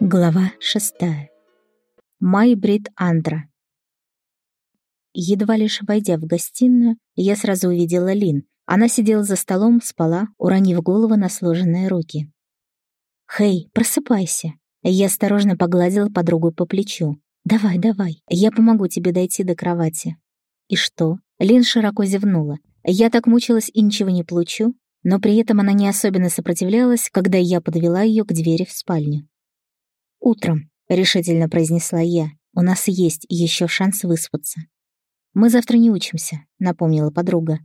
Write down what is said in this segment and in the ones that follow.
Глава шестая. Майбрид Андра. Едва лишь войдя в гостиную, я сразу увидела Лин. Она сидела за столом, спала, уронив голову на сложенные руки. «Хей, просыпайся!» Я осторожно погладила подругу по плечу. «Давай, давай, я помогу тебе дойти до кровати». «И что?» Лин широко зевнула. Я так мучилась и ничего не получу, но при этом она не особенно сопротивлялась, когда я подвела ее к двери в спальню. «Утром», — решительно произнесла я, — «у нас есть еще шанс выспаться». «Мы завтра не учимся», — напомнила подруга.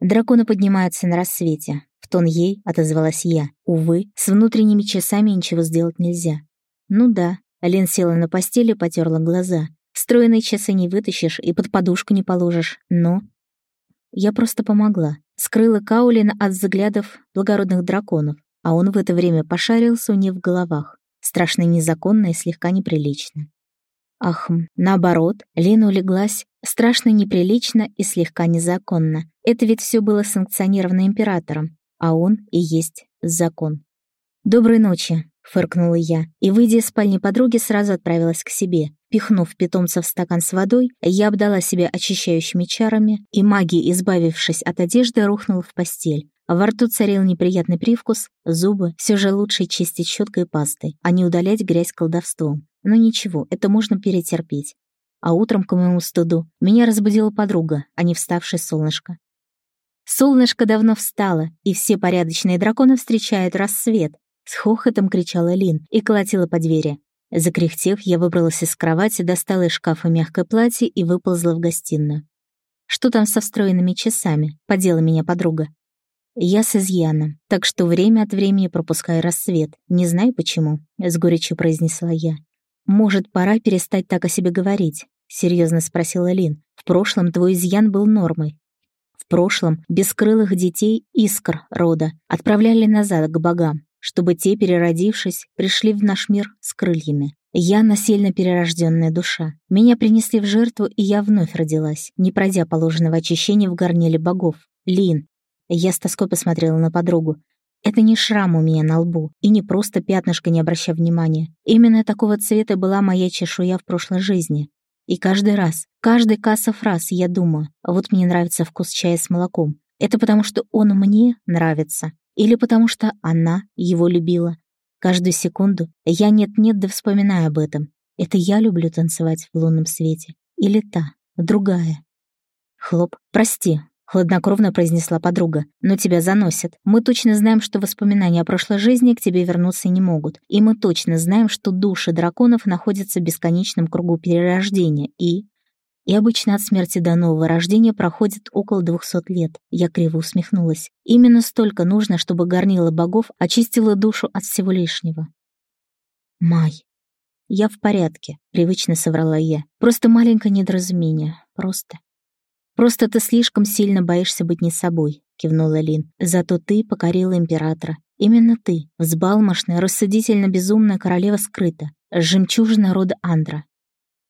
«Драконы поднимаются на рассвете», — в тон ей отозвалась я. «Увы, с внутренними часами ничего сделать нельзя». «Ну да», — Лен села на постели и потерла глаза. «Встроенные часы не вытащишь и под подушку не положишь, но...» Я просто помогла. Скрыла Каулина от взглядов благородных драконов, а он в это время пошарился у нее в головах. Страшно незаконно и слегка неприлично. Ах, наоборот, Лена улеглась страшно неприлично и слегка незаконно. Это ведь все было санкционировано императором, а он и есть закон. «Доброй ночи», — фыркнула я, и, выйдя из спальни подруги, сразу отправилась к себе. Пихнув питомца в стакан с водой, я обдала себя очищающими чарами, и магией, избавившись от одежды, рухнула в постель. Во рту царил неприятный привкус, зубы все же лучше чистить щеткой и пастой, а не удалять грязь колдовством. Но ничего, это можно перетерпеть. А утром, к моему стыду, меня разбудила подруга, а не вставшее солнышко. Солнышко давно встало, и все порядочные драконы встречают рассвет. С хохотом кричала Лин и колотила по двери. Закряхтев, я выбралась из кровати, достала из шкафа мягкое платье и выползла в гостиную. «Что там со встроенными часами?» — подела меня подруга. Я с изъяном, так что время от времени пропускаю рассвет. Не знаю почему, с горечью произнесла я. Может, пора перестать так о себе говорить? Серьезно спросила Лин. В прошлом твой изъян был нормой. В прошлом бескрылых детей искр рода отправляли назад к богам, чтобы те, переродившись, пришли в наш мир с крыльями. Я насильно перерожденная душа. Меня принесли в жертву, и я вновь родилась, не пройдя положенного очищения в горниле богов. Лин, я с тоской посмотрела на подругу. Это не шрам у меня на лбу, и не просто пятнышко, не обращая внимания. Именно такого цвета была моя чешуя в прошлой жизни. И каждый раз, каждый кассов раз я думаю, вот мне нравится вкус чая с молоком. Это потому, что он мне нравится, или потому что она его любила. Каждую секунду я нет-нет да вспоминаю об этом. Это я люблю танцевать в лунном свете. Или та, другая. Хлоп, прости, Хладнокровно произнесла подруга. «Но тебя заносят. Мы точно знаем, что воспоминания о прошлой жизни к тебе вернуться не могут. И мы точно знаем, что души драконов находятся в бесконечном кругу перерождения. И...» И обычно от смерти до нового рождения проходит около двухсот лет. Я криво усмехнулась. Именно столько нужно, чтобы горнило богов очистило душу от всего лишнего. Май. Я в порядке, привычно соврала я. Просто маленькое недоразумение. Просто. «Просто ты слишком сильно боишься быть не собой», — кивнула Лин. «Зато ты покорила императора. Именно ты, взбалмошная, рассудительно-безумная королева скрыта, жемчужина рода Андра».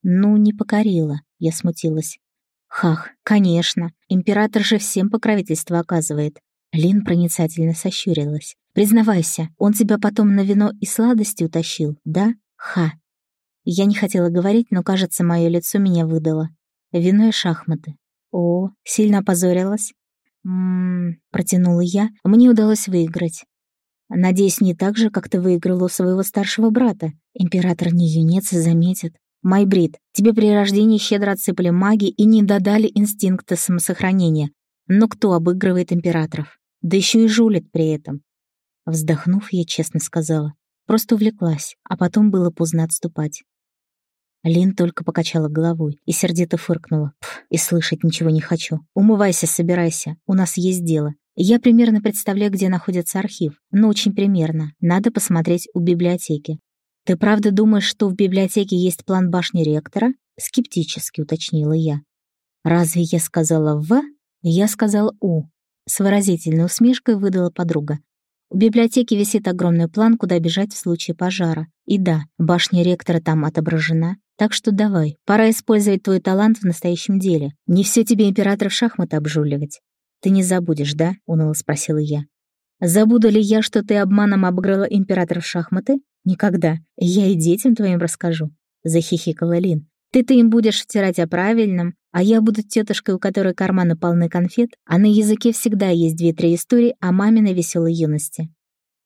«Ну, не покорила», — я смутилась. «Хах, конечно, император же всем покровительство оказывает». Лин проницательно сощурилась. «Признавайся, он тебя потом на вино и сладости утащил, да? Ха!» Я не хотела говорить, но, кажется, мое лицо меня выдало. Вино и шахматы. «О, сильно опозорилась?» «Ммм...» — протянула я. «Мне удалось выиграть». «Надеюсь, не так же, как ты выиграла у своего старшего брата. Император не юнец и заметит. Майбрид, тебе при рождении щедро отсыпали маги и не додали инстинкта самосохранения. Но кто обыгрывает императоров? Да еще и жулит при этом». Вздохнув, я честно сказала. Просто увлеклась, а потом было поздно отступать. Лин только покачала головой и сердито фыркнула. И слышать ничего не хочу. Умывайся, собирайся, у нас есть дело. Я примерно представляю, где находится архив, но очень примерно. Надо посмотреть у библиотеки. Ты правда думаешь, что в библиотеке есть план башни ректора? Скептически уточнила я. Разве я сказала «в»? Я сказала «у». С выразительной усмешкой выдала подруга. В библиотеке висит огромный план, куда бежать в случае пожара. И да, башня ректора там отображена. Так что давай, пора использовать твой талант в настоящем деле. Не все тебе император в шахматы обжуливать. Ты не забудешь, да? Уныло спросила я. Забуду ли я, что ты обманом обыграла императора в шахматы? «Никогда. Я и детям твоим расскажу», — захихикала Лин. «Ты-то им будешь втирать о правильном, а я буду тетушкой, у которой карманы полны конфет, а на языке всегда есть две-три истории о маминой веселой юности».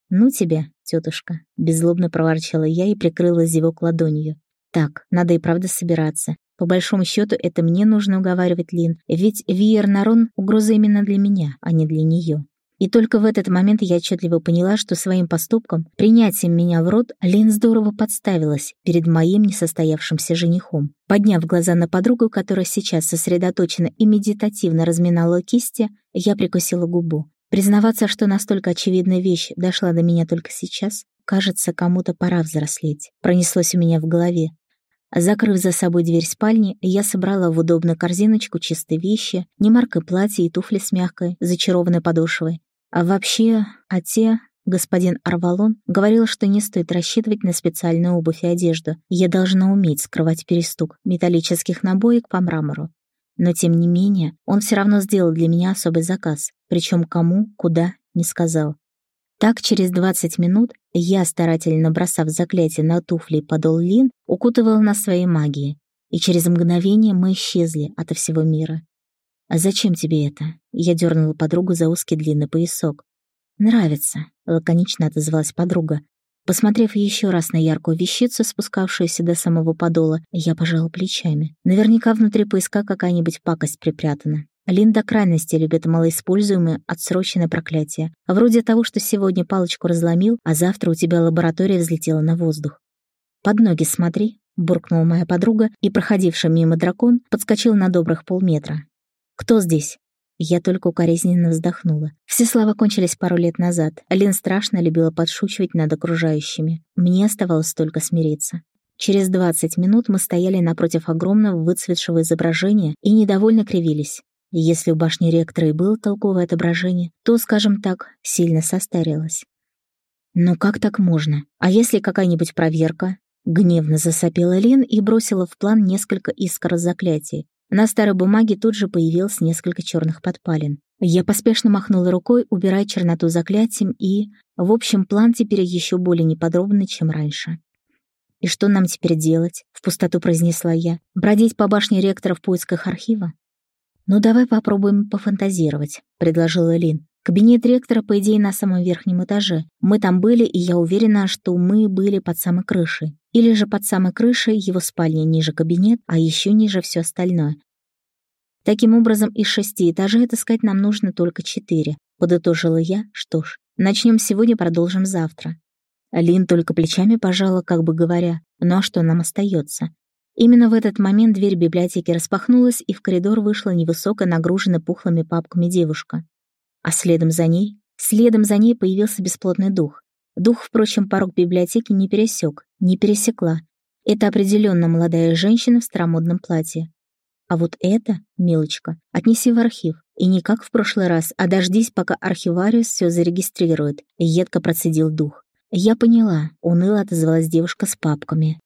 «Ну тебе, тетушка», — беззлобно проворчала я и прикрыла зевок ладонью. «Так, надо и правда собираться. По большому счету, это мне нужно уговаривать Лин, ведь Виер Нарон — угроза именно для меня, а не для нее. И только в этот момент я отчетливо поняла, что своим поступком, принятием меня в рот, Лин здорово подставилась перед моим несостоявшимся женихом. Подняв глаза на подругу, которая сейчас сосредоточенно и медитативно разминала кисти, я прикусила губу. Признаваться, что настолько очевидная вещь дошла до меня только сейчас, кажется, кому-то пора взрослеть. Пронеслось у меня в голове. Закрыв за собой дверь спальни, я собрала в удобную корзиночку чистые вещи, немаркое платье и туфли с мягкой, зачарованной подошвой, а вообще, а те, господин Арвалон, говорил, что не стоит рассчитывать на специальную обувь и одежду. Я должна уметь скрывать перестук металлических набоек по мрамору. Но тем не менее, он все равно сделал для меня особый заказ, причем кому, куда, не сказал. Так, через 20 минут я, старательно бросав заклятие на туфли и подол Лин, укутывал нас своей магией, и через мгновение мы исчезли ото всего мира. «А зачем тебе это?» Я дернула подругу за узкий длинный поясок. «Нравится», — лаконично отозвалась подруга. Посмотрев еще раз на яркую вещицу, спускавшуюся до самого подола, я пожала плечами. Наверняка внутри поиска какая-нибудь пакость припрятана. Лин до крайности любит малоиспользуемые отсроченное проклятие. Вроде того, что сегодня палочку разломил, а завтра у тебя лаборатория взлетела на воздух. «Под ноги смотри», — буркнула моя подруга, и, проходивший мимо дракон, подскочил на добрых полметра. «Кто здесь?» Я только укоризненно вздохнула. Все слова кончились пару лет назад. Лин страшно любила подшучивать над окружающими. Мне оставалось только смириться. Через 20 минут мы стояли напротив огромного выцветшего изображения и недовольно кривились. Если у башни ректора и было толковое отображение, то, скажем так, сильно состарилось. «Ну как так можно? А если какая-нибудь проверка?» Гневно засопела Лин и бросила в план несколько искр заклятий. На старой бумаге тут же появилось несколько черных подпалин. Я поспешно махнула рукой, убирая черноту заклятием, и... В общем, план теперь еще более неподробный, чем раньше. «И что нам теперь делать?» — в пустоту произнесла я. «Бродить по башне ректора в поисках архива?» «Ну, давай попробуем пофантазировать», — предложила Лин. «Кабинет ректора, по идее, на самом верхнем этаже. Мы там были, и я уверена, что мы были под самой крышей. Или же под самой крышей его спальня ниже кабинет, а еще ниже все остальное. Таким образом, из шести этажей отыскать нам нужно только четыре. Подытожила я, что ж, начнем сегодня, продолжим завтра. Лин только плечами пожала, как бы говоря, ну а что нам остается? Именно в этот момент дверь библиотеки распахнулась, и в коридор вышла невысокая, нагруженная пухлыми папками девушка. А следом за ней, следом за ней появился бесплотный дух. Дух, впрочем, порог библиотеки не пересек, не пересекла. Это определенно молодая женщина в старомодном платье. А вот это, милочка, отнеси в архив. И не как в прошлый раз, а дождись, пока архивариус все зарегистрирует. Едко процедил дух. Я поняла, уныло отозвалась девушка с папками.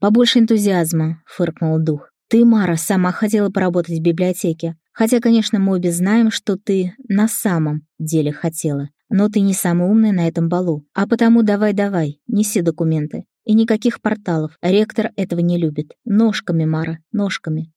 «Побольше энтузиазма», — фыркнул дух. «Ты, Мара, сама хотела поработать в библиотеке. Хотя, конечно, мы обе знаем, что ты на самом деле хотела. Но ты не самый умный на этом балу. А потому давай-давай, неси документы. И никаких порталов. Ректор этого не любит. Ножками, Мара, ножками.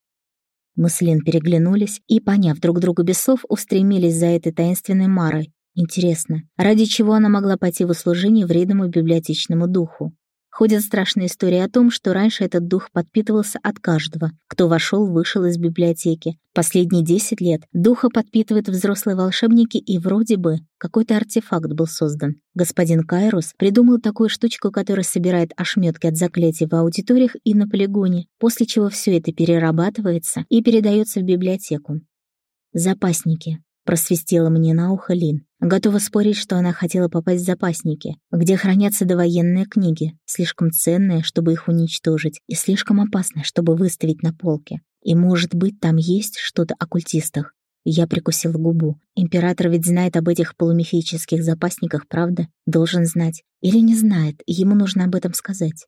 Мы с Лин переглянулись и, поняв друг друга без слов, устремились за этой таинственной Марой. Интересно, ради чего она могла пойти в услужение вредному библиотечному духу? Ходят страшные истории о том, что раньше этот дух подпитывался от каждого, кто вошел-вышел из библиотеки. Последние десять лет духа подпитывают взрослые волшебники, и вроде бы какой-то артефакт был создан. Господин Кайрус придумал такую штучку, которая собирает ошметки от заклятий в аудиториях и на полигоне, после чего все это перерабатывается и передается в библиотеку. Запасники. Просвистела мне на ухо Лин. Готова спорить, что она хотела попасть в запасники, где хранятся довоенные книги, слишком ценные, чтобы их уничтожить, и слишком опасные, чтобы выставить на полке. И, может быть, там есть что-то о культистах. Я прикусила губу. Император ведь знает об этих полумифических запасниках, правда? Должен знать. Или не знает, ему нужно об этом сказать.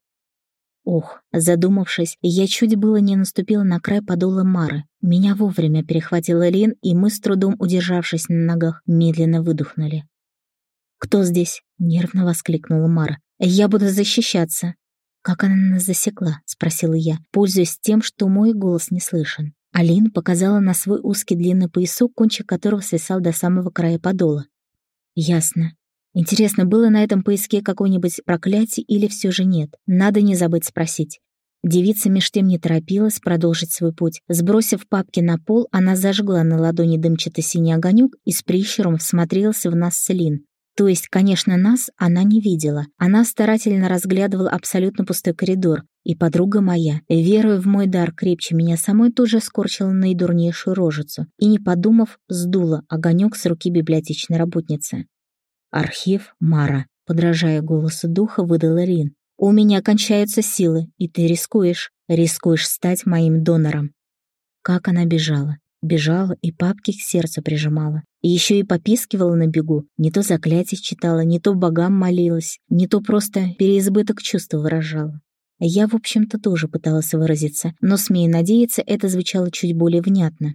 Ох, задумавшись, я чуть было не наступила на край подола Мары. Меня вовремя перехватила Лин, и мы, с трудом удержавшись на ногах, медленно выдохнули. «Кто здесь?» — нервно воскликнула Мара. «Я буду защищаться». «Как она нас засекла?» — спросила я, пользуясь тем, что мой голос не слышен. Алин показала на свой узкий длинный поясок, кончик которого свисал до самого края подола. «Ясно. Интересно, было на этом поиске какое-нибудь проклятие или все же нет? Надо не забыть спросить. Девица меж тем не торопилась продолжить свой путь. Сбросив папки на пол, она зажгла на ладони дымчатый синий огонек и с прищуром всмотрелась в нас с Лин. То есть, конечно, нас она не видела. Она старательно разглядывала абсолютно пустой коридор. И подруга моя, веруя в мой дар крепче меня самой, тоже скорчила наидурнейшую рожицу и, не подумав, сдула огонек с руки библиотечной работницы. «Архив Мара», подражая голосу духа, выдала Рин. «У меня кончаются силы, и ты рискуешь, рискуешь стать моим донором». Как она бежала, бежала и папки к сердцу прижимала. И еще и попискивала на бегу, не то заклятие читала, не то богам молилась, не то просто переизбыток чувств выражала. Я, в общем-то, тоже пыталась выразиться, но, смею надеяться, это звучало чуть более внятно.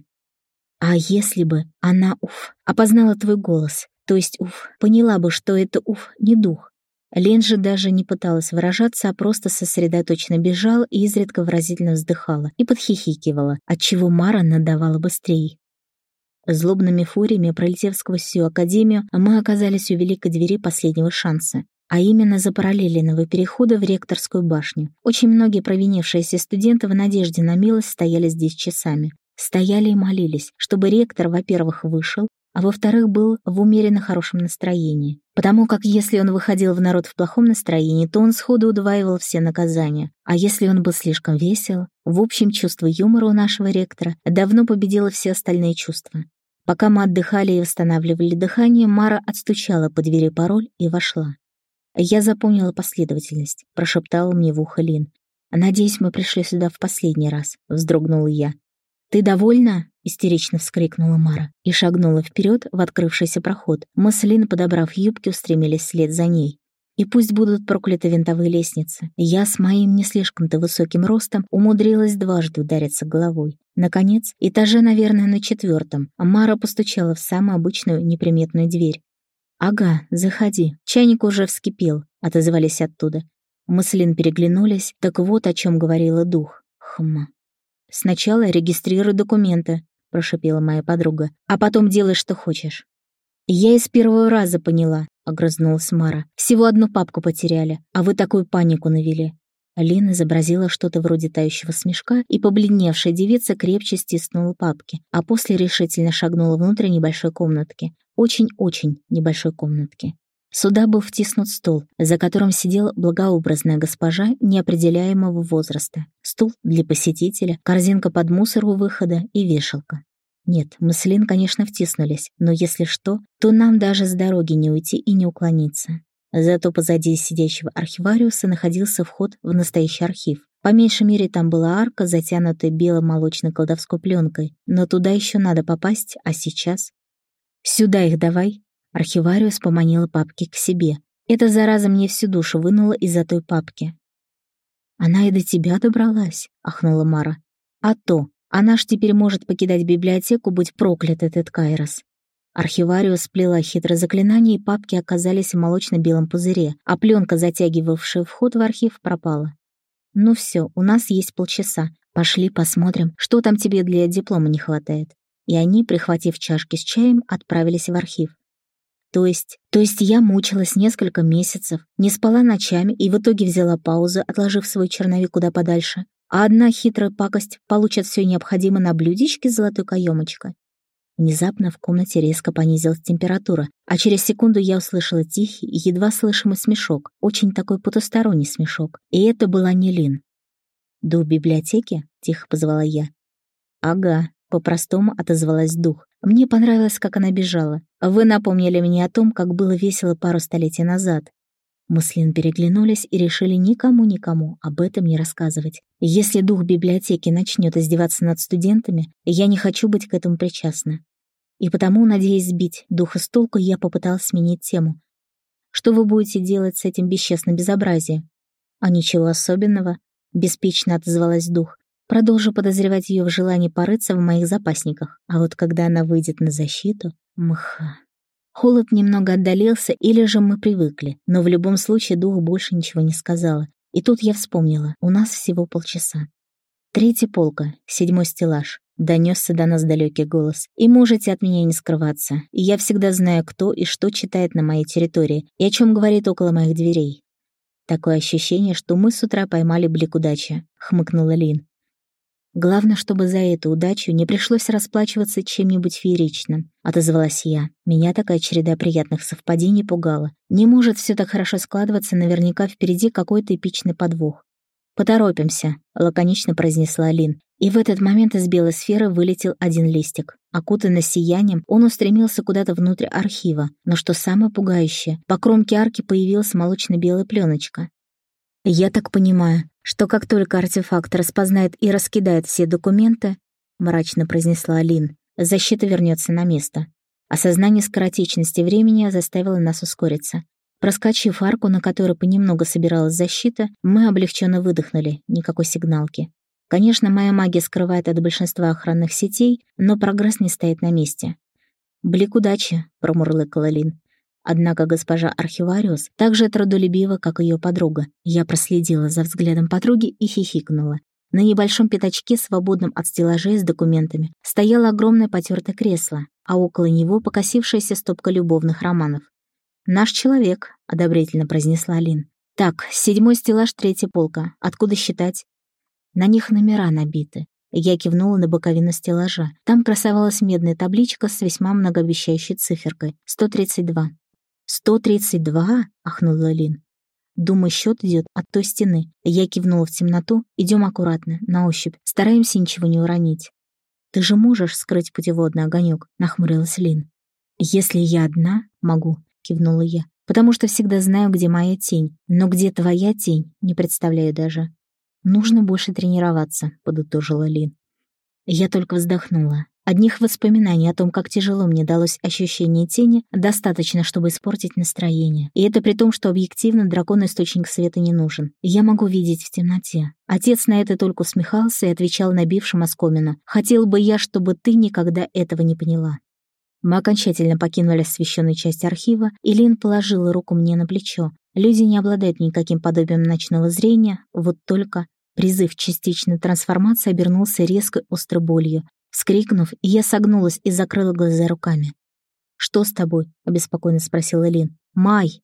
А если бы она, уф, опознала твой голос, то есть, уф, поняла бы, что это, уф, не дух. Лен же даже не пыталась выражаться, а просто сосредоточенно бежала и изредка выразительно вздыхала и подхихикивала, отчего Мара надавала быстрее. Злобными фуриями, пролетев сквозь всю академию, мы оказались у великой двери последнего шанса, а именно за параллельного перехода в ректорскую башню. Очень многие провинившиеся студенты в надежде на милость стояли здесь часами. Стояли и молились, чтобы ректор, во-первых, вышел, а во-вторых, был в умеренно хорошем настроении. Потому как если он выходил в народ в плохом настроении, то он сходу удваивал все наказания. А если он был слишком весел, в общем, чувство юмора у нашего ректора давно победило все остальные чувства. Пока мы отдыхали и восстанавливали дыхание, Мара отстучала по двери пароль и вошла. Я запомнила последовательность, прошептала мне в ухо Лин. «Надеюсь, мы пришли сюда в последний раз», — вздрогнула я. «Ты довольна?» — истерично вскрикнула Мара и шагнула вперед в открывшийся проход. Мы с Лин, подобрав юбки, устремились вслед за ней. И пусть будут прокляты винтовые лестницы, я с моим не слишком-то высоким ростом умудрилась дважды удариться головой. Наконец, этаже, наверное, на четвертом, Мара постучала в самую обычную неприметную дверь. «Ага, заходи, чайник уже вскипел», — отозвались оттуда. Мы с Лин переглянулись, так вот о чем говорила дух. Хм, «Сначала регистрируй документы», — прошипела моя подруга, «а потом делай, что хочешь». «Я из первого раза поняла», — огрызнулась Мара. «Всего одну папку потеряли, а вы такую панику навели». Лена изобразила что-то вроде тающего смешка, и побледневшая девица крепче стиснула папки, а после решительно шагнула внутрь небольшой комнатки. Очень-очень небольшой комнатки. Сюда был втиснут стол, за которым сидела благообразная госпожа неопределяемого возраста. Стул для посетителя, корзинка под мусор у выхода и вешалка. Нет, мы с Лин, конечно, втиснулись, но если что, то нам даже с дороги не уйти и не уклониться. Зато позади сидящего архивариуса находился вход в настоящий архив. По меньшей мере там была арка, затянутая бело-молочной колдовской пленкой, но туда еще надо попасть, а сейчас... «Сюда их давай!» Архивариус поманила папки к себе. Эта зараза мне всю душу вынула из-за той папки. «Она и до тебя добралась», — ахнула Мара. «А то, она ж теперь может покидать библиотеку, будь проклят этот Кайрос». Архивариус сплела хитрое заклинание, и папки оказались в молочно-белом пузыре, а пленка, затягивавшая вход в архив, пропала. «Ну все, у нас есть полчаса. Пошли посмотрим, что там тебе для диплома не хватает». И они, прихватив чашки с чаем, отправились в архив. То есть, то есть я мучилась несколько месяцев, не спала ночами и в итоге взяла паузу, отложив свой черновик куда подальше. А одна хитрая пакость получит все необходимое на блюдечке с золотой каемочкой. Внезапно в комнате резко понизилась температура, а через секунду я услышала тихий едва слышимый смешок, очень такой потусторонний смешок. И это была не Лин. «До библиотеки?» — тихо позвала я. «Ага», — по-простому отозвалась дух. Мне понравилось, как она бежала. Вы напомнили мне о том, как было весело пару столетий назад. Мы с Лин переглянулись и решили никому-никому об этом не рассказывать. Если дух библиотеки начнет издеваться над студентами, я не хочу быть к этому причастна. И потому, надеясь сбить духа с толку, я попыталась сменить тему. Что вы будете делать с этим бесчестным безобразием? А ничего особенного, беспечно отозвалась дух. Продолжу подозревать ее в желании порыться в моих запасниках. А вот когда она выйдет на защиту... Мха. Холод немного отдалился, или же мы привыкли, но в любом случае дух больше ничего не сказала. И тут я вспомнила, у нас всего полчаса. Третья полка, седьмой стеллаж. Донесся до нас далекий голос. И можете от меня не скрываться. Я всегда знаю, кто и что читает на моей территории, и о чем говорит около моих дверей. Такое ощущение, что мы с утра поймали блик удачи, хмыкнула Лин. Главное, чтобы за эту удачу не пришлось расплачиваться чем-нибудь фееричным, отозвалась я. Меня такая череда приятных совпадений пугала. Не может все так хорошо складываться, наверняка впереди какой-то эпичный подвох. «Поторопимся», — лаконично произнесла Лин. И в этот момент из белой сферы вылетел один листик. Окутанный сиянием, он устремился куда-то внутрь архива. Но что самое пугающее, по кромке арки появилась молочно-белая пленочка. «Я так понимаю, что как только артефакт распознает и раскидает все документы, мрачно произнесла Алин, защита вернется на место. Осознание скоротечности времени заставило нас ускориться. Проскочив арку, на которой понемногу собиралась защита, мы облегченно выдохнули, никакой сигналки. Конечно, моя магия скрывает от большинства охранных сетей, но прогресс не стоит на месте. «Блик удачи», — промурлыкала Лин. Однако госпожа Архивариус так же трудолюбива, как ее подруга. Я проследила за взглядом подруги и хихикнула. На небольшом пятачке, свободном от стеллажей с документами, стояло огромное потертое кресло, а около него покосившаяся стопка любовных романов. «Наш человек», — одобрительно произнесла Лин. «Так, седьмой стеллаж, третья полка. Откуда считать?» На них номера набиты. Я кивнула на боковину стеллажа. Там красовалась медная табличка с весьма многообещающей циферкой — 132. «Сто тридцать два?» — ахнула Лин. «Думаю, счет идет от той стены». Я кивнула в темноту. Идем аккуратно, на ощупь. Стараемся ничего не уронить. «Ты же можешь скрыть путеводный огонек?» — нахмурилась Лин. «Если я одна, могу», — кивнула я. «Потому что всегда знаю, где моя тень. Но где твоя тень, не представляю даже». «Нужно больше тренироваться», — подытожила Лин. Я только вздохнула. Одних воспоминаний о том, как тяжело мне далось ощущение тени, достаточно, чтобы испортить настроение. И это при том, что объективно дракон источник света не нужен. Я могу видеть в темноте. Отец на это только усмехался и отвечал набившим оскомину. «Хотел бы я, чтобы ты никогда этого не поняла». Мы окончательно покинули освещенную часть архива, и Лин положила руку мне на плечо. Люди не обладают никаким подобием ночного зрения, вот только Призыв частичной трансформации обернулся резкой острой болью, Вскрикнув, я согнулась и закрыла глаза руками. «Что с тобой?» — обеспокоенно спросила Лин. «Май!»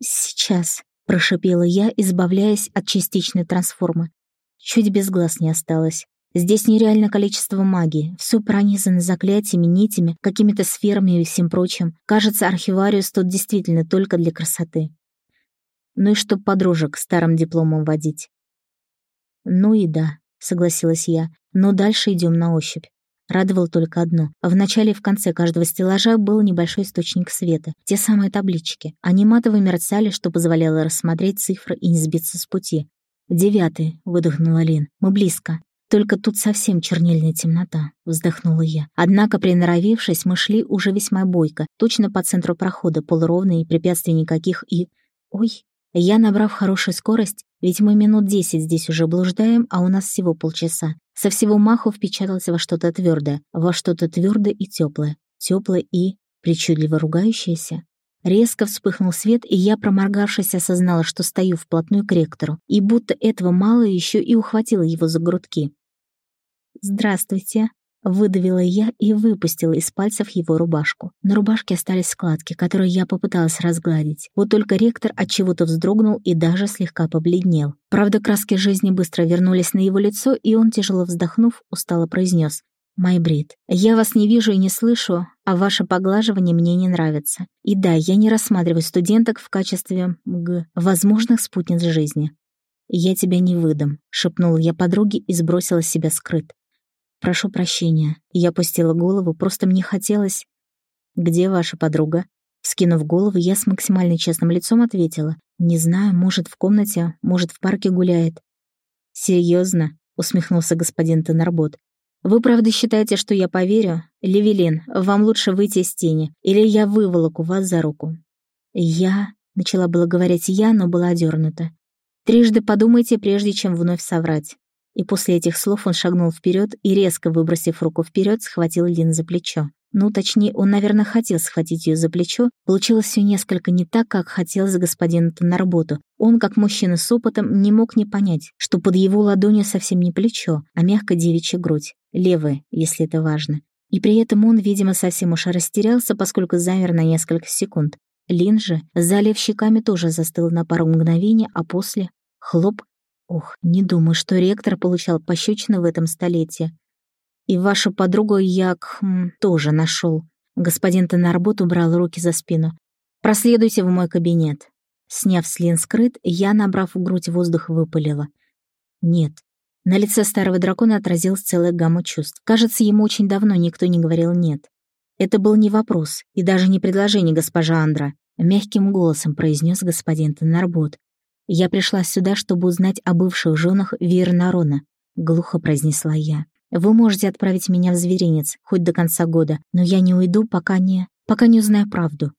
«Сейчас», — прошипела я, избавляясь от частичной трансформы. Чуть без глаз не осталось. Здесь нереальное количество магии, все пронизано заклятиями, нитями, какими-то сферами и всем прочим. Кажется, архивариус тут действительно только для красоты. Ну и чтоб подружек старым дипломом водить. Ну и да, согласилась я, но дальше идем на ощупь. Радовало только одно. В начале и в конце каждого стеллажа был небольшой источник света. Те самые таблички. Они матово мерцали, что позволяло рассмотреть цифры и не сбиться с пути. «Девятый», — выдохнула Лин. «Мы близко». «Только тут совсем чернильная темнота», — вздохнула я. Однако, приноровившись, мы шли уже весьма бойко, точно по центру прохода, полуровный, препятствий никаких и... Ой, я, набрав хорошую скорость, ведь мы минут десять здесь уже блуждаем, а у нас всего полчаса, со всего маху впечатался во что-то твердое, во что-то твердое и теплое, теплое и причудливо ругающееся. Резко вспыхнул свет, и я, проморгавшись, осознала, что стою вплотную к ректору, и будто этого мало еще и ухватила его за грудки. «Здравствуйте», Выдавила я и выпустила из пальцев его рубашку. На рубашке остались складки, которые я попыталась разгладить. Вот только ректор от чего-то вздрогнул и даже слегка побледнел. Правда, краски жизни быстро вернулись на его лицо, и он, тяжело вздохнув, устало произнес. «Майбрид, я вас не вижу и не слышу, а ваше поглаживание мне не нравится. И да, я не рассматриваю студенток в качестве, г, возможных спутниц жизни». «Я тебя не выдам», — шепнула я подруге и сбросила с себя скрыт. «Прошу прощения». Я опустила голову, просто мне хотелось... «Где ваша подруга?» Скинув голову, я с максимально честным лицом ответила. «Не знаю, может, в комнате, может, в парке гуляет». «Серьезно?» — усмехнулся господин Тенарбот. «Вы правда считаете, что я поверю? Левелин, вам лучше выйти из тени, или я выволоку вас за руку?» «Я...» — начала было говорить я, но была одернута. «Трижды подумайте, прежде чем вновь соврать. И после этих слов он шагнул вперед и, резко выбросив руку вперед, схватил Лин за плечо. Ну, точнее, он, наверное, хотел схватить ее за плечо. Получилось все несколько не так, как хотелось господину Тонарботу. Он, как мужчина с опытом, не мог не понять, что под его ладонью совсем не плечо, а мягко девичья грудь. Левая, если это важно. И при этом он, видимо, совсем уж растерялся, поскольку замер на несколько секунд. Лин же, залив щеками, тоже застыл на пару мгновений, а после — хлоп. Ох, не думаю, что ректор получал пощечины в этом столетии. И вашу подругу я хм, тоже нашел. Господин Тенарбот убрал руки за спину. «Проследуйте в мой кабинет». Сняв с Лин скрыт, я, набрав в грудь воздух, выпалила. «Нет». На лице старого дракона отразилась целая гамма чувств. Кажется, ему очень давно никто не говорил «нет». Это был не вопрос и даже не предложение госпожа Андра. Мягким голосом произнес господин Тенарбот. «Я пришла сюда, чтобы узнать о бывших женах Вирнарона», — глухо произнесла я. Вы можете отправить меня в зверинец хоть до конца года, но я не уйду, пока не... пока не узнаю правду».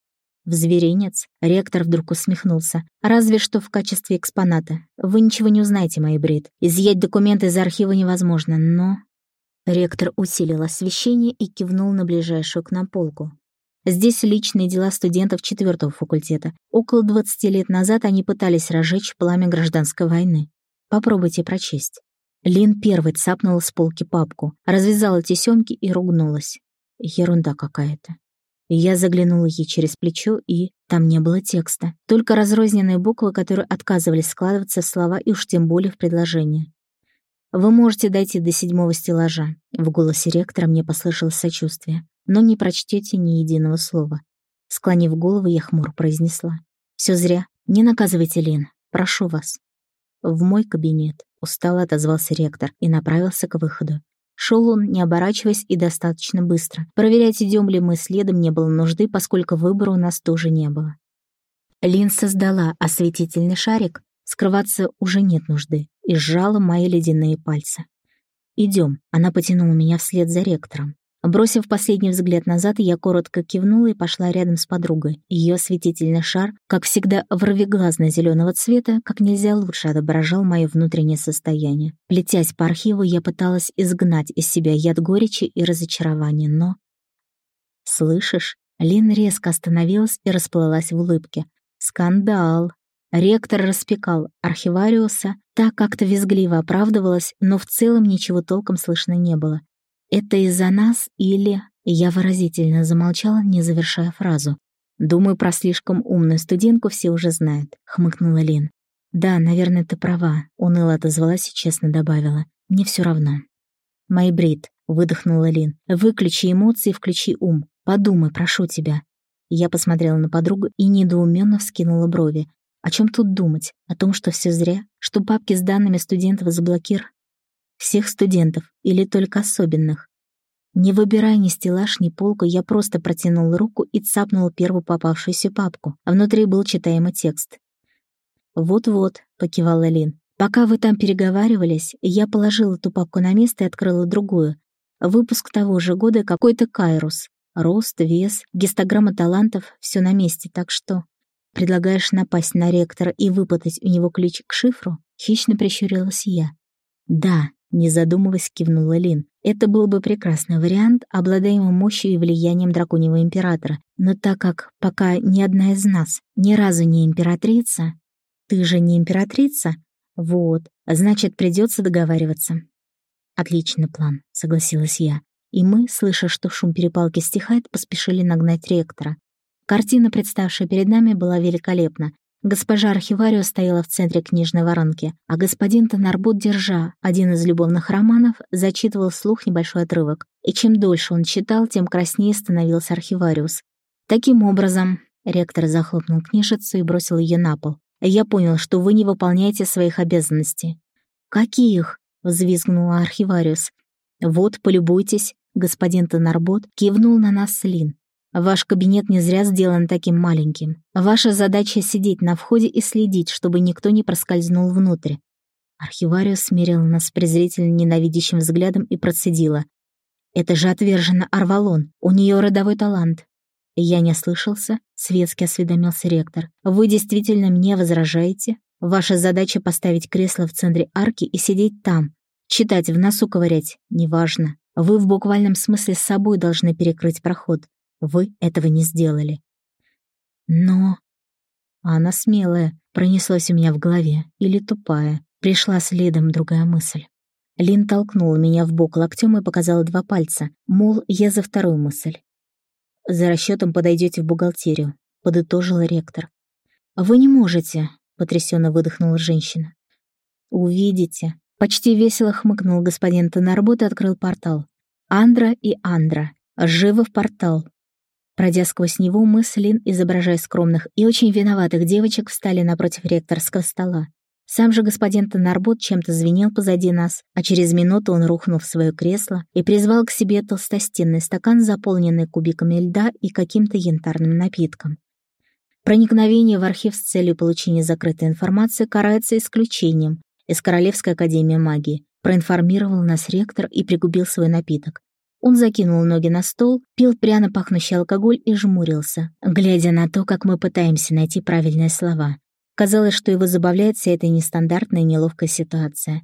«В зверинец?» — ректор вдруг усмехнулся. «Разве что в качестве экспоната. Вы ничего не узнаете, мой бред. Изъять документы из архива невозможно, но...» Ректор усилил освещение и кивнул на ближайшую к нам полку. Здесь личные дела студентов четвертого факультета. Около 20 лет назад они пытались разжечь пламя гражданской войны. Попробуйте прочесть. Лин первой цапнула с полки папку, развязала тесемки и ругнулась. Ерунда какая-то. Я заглянула ей через плечо, и там не было текста. Только разрозненные буквы, которые отказывались складываться в слова и уж тем более в предложения. «Вы можете дойти до седьмого стеллажа». В голосе ректора мне послышалось сочувствие. «Но не прочтете ни единого слова». Склонив голову, я хмур произнесла. «Все зря. Не наказывайте Лин. Прошу вас». В мой кабинет. Устало отозвался ректор и направился к выходу. Шел он, не оборачиваясь, и достаточно быстро. Проверять, идем ли мы следом, не было нужды, поскольку выбора у нас тоже не было. Лин создала осветительный шарик, скрываться уже нет нужды, и сжала мои ледяные пальцы. «Идем», — она потянула меня вслед за ректором. Бросив последний взгляд назад, я коротко кивнула и пошла рядом с подругой. Ее осветительный шар, как всегда, вровеглазно-зеленого цвета, как нельзя лучше отображал мое внутреннее состояние. Плетясь по архиву, я пыталась изгнать из себя яд горечи и разочарования, но... «Слышишь?» Лин резко остановилась и расплылась в улыбке. «Скандал!» Ректор распекал архивариуса, так как-то визгливо оправдывалась, но в целом ничего толком слышно не было. «Это из-за нас или...» Я выразительно замолчала, не завершая фразу. «Думаю, про слишком умную студентку все уже знают», — хмыкнула Лин. «Да, наверное, ты права», — уныло отозвалась и честно добавила. «Мне все равно». «Майбрид», — выдохнула Лин, — «выключи эмоции, включи ум. Подумай, прошу тебя». Я посмотрела на подругу и недоуменно вскинула брови. О чем тут думать? О том, что все зря? Что папки с данными студентов заблокир? Всех студентов или только особенных? Не выбирая ни стеллаж, ни полку, я просто протянул руку и цапнул первую попавшуюся папку, а внутри был читаемый текст. «Вот-вот», — покивала Лин. «Пока вы там переговаривались, я положила ту папку на место и открыла другую. Выпуск того же года какой-то Кайрус. Рост, вес, гистограмма талантов — все на месте, так что...» «Предлагаешь напасть на ректора и выпытать у него ключ к шифру?» — хищно прищурилась я. «Да», не задумываясь, кивнула Лин. Это был бы прекрасный вариант, обладаемый мощью и влиянием драконьего императора. Но так как пока ни одна из нас ни разу не императрица... Ты же не императрица? Вот, значит, придется договариваться. Отличный план, согласилась я. И мы, слыша, что шум перепалки стихает, поспешили нагнать ректора. Картина, представшая перед нами, была великолепна. Госпожа Архиварио стояла в центре книжной воронки, а господин Тонарбут, держа один из любовных романов, зачитывал вслух небольшой отрывок. И чем дольше он читал, тем краснее становился Архивариус. Таким образом, ректор захлопнул книжицу и бросил ее на пол. «Я понял, что вы не выполняете своих обязанностей». «Каких?» — взвизгнула Архивариус. «Вот, полюбуйтесь». Господин Тонарбот кивнул на нас с Лин. Ваш кабинет не зря сделан таким маленьким. Ваша задача — сидеть на входе и следить, чтобы никто не проскользнул внутрь. Архивариус смирил нас презрительно ненавидящим взглядом и процедила. «Это же отвержена Арвалон, у нее родовой талант». Я не слышался, светски осведомился ректор. «Вы действительно мне возражаете? Ваша задача — поставить кресло в центре арки и сидеть там. Читать, в носу ковырять, неважно. Вы в буквальном смысле с собой должны перекрыть проход. Вы этого не сделали. Но... Она смелая, пронеслась у меня в голове, или тупая. Пришла следом другая мысль. Лин толкнула меня в бок локтем и показала два пальца, мол, я за вторую мысль. «За расчетом подойдете в бухгалтерию», — подытожила ректор. «Вы не можете», — потрясенно выдохнула женщина. «Увидите». Почти весело хмыкнул господин Тонарбот и открыл портал. «Андра и Андра. Живо в портал». Пройдя сквозь него, мы с Лин, изображая скромных и очень виноватых девочек, встали напротив ректорского стола. Сам же господин Тонарбот чем-то звенел позади нас, а через минуту он рухнул в свое кресло и призвал к себе толстостенный стакан, заполненный кубиками льда и каким-то янтарным напитком. Проникновение в архив с целью получения закрытой информации карается исключением из Королевской академии магии, проинформировал нас ректор и пригубил свой напиток. Он закинул ноги на стол, пил пряно пахнущий алкоголь и жмурился, глядя на то, как мы пытаемся найти правильные слова. Казалось, что его забавляет вся эта нестандартная неловкая ситуация.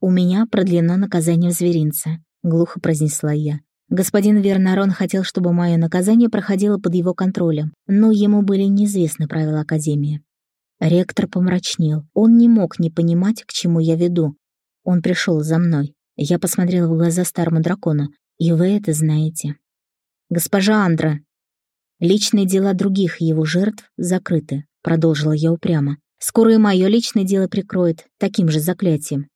«У меня продлено наказание в зверинце», — глухо произнесла я. Господин Вернарон хотел, чтобы мое наказание проходило под его контролем, но ему были неизвестны правила Академии. Ректор помрачнел. Он не мог не понимать, к чему я веду. Он пришел за мной. Я посмотрела в глаза старому дракону. И вы это знаете. «Госпожа Андра!» Личные дела других его жертв закрыты продолжила я упрямо. «Скоро и мое личное дело прикроет таким же заклятием».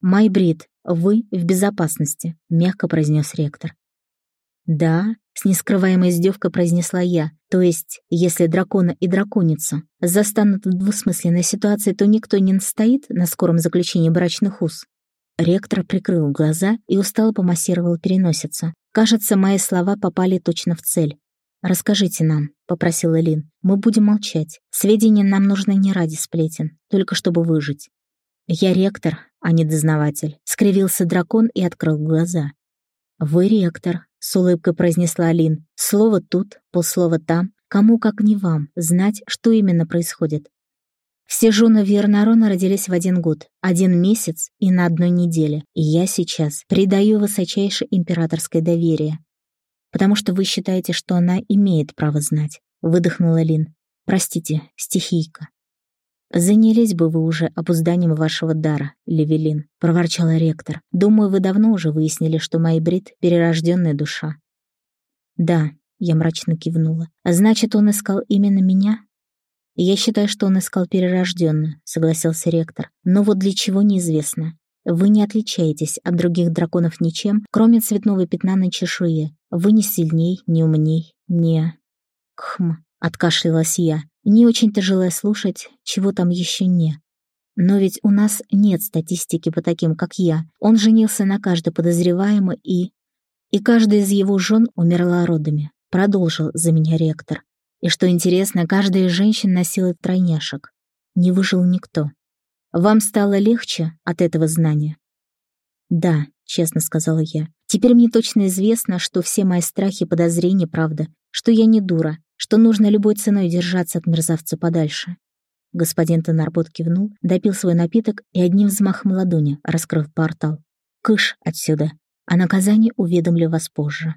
«Майбрид, вы в безопасности», — мягко произнес ректор. «Да», — с нескрываемой издевкой произнесла я, «то есть, если дракона и драконицу застанут в двусмысленной ситуации, то никто не настоит на скором заключении брачных уз». Ректор прикрыл глаза и устало помассировал переносицу. Кажется, мои слова попали точно в цель. «Расскажите нам», — попросила Лин. «Мы будем молчать. Сведения нам нужны не ради сплетен, только чтобы выжить». «Я ректор, а не дознаватель», — скривился дракон и открыл глаза. «Вы ректор», — с улыбкой произнесла Лин. «Слово тут, полслова там. Кому, как не вам, знать, что именно происходит. Все жены Вернарона родились в один год, один месяц и на одной неделе, и я сейчас придаю высочайшее императорское доверие потому что вы считаете, что она имеет право знать», — выдохнула Лин. «Простите, стихийка». «Занялись бы вы уже обузданием вашего дара, Левелин», — проворчала ректор. «Думаю, вы давно уже выяснили, что Майбрид — перерожденная душа». «Да», — я мрачно кивнула. «Значит, он искал именно меня?» «Я считаю, что он искал перерожденную», — согласился ректор. «Но вот для чего неизвестно. Вы не отличаетесь от других драконов ничем, кроме цветного пятна на чешуе. Вы не сильней, не умней, не... Кхм, откашлялась я. Не очень-то желая слушать, чего там еще не. Но ведь у нас нет статистики по таким, как я. Он женился на каждой подозреваемой и... И каждая из его жен умерла родами. Продолжил за меня ректор. И что интересно, каждая из женщин носила тройняшек. Не выжил никто. Вам стало легче от этого знания?» «Да», — честно сказала я. «Теперь мне точно известно, что все мои страхи и подозрения — правда, что я не дура, что нужно любой ценой держаться от мерзавца подальше». Господин Тонарбот кивнул, допил свой напиток и одним взмахом ладони раскрыл портал. «Кыш отсюда, а наказание уведомлю вас позже».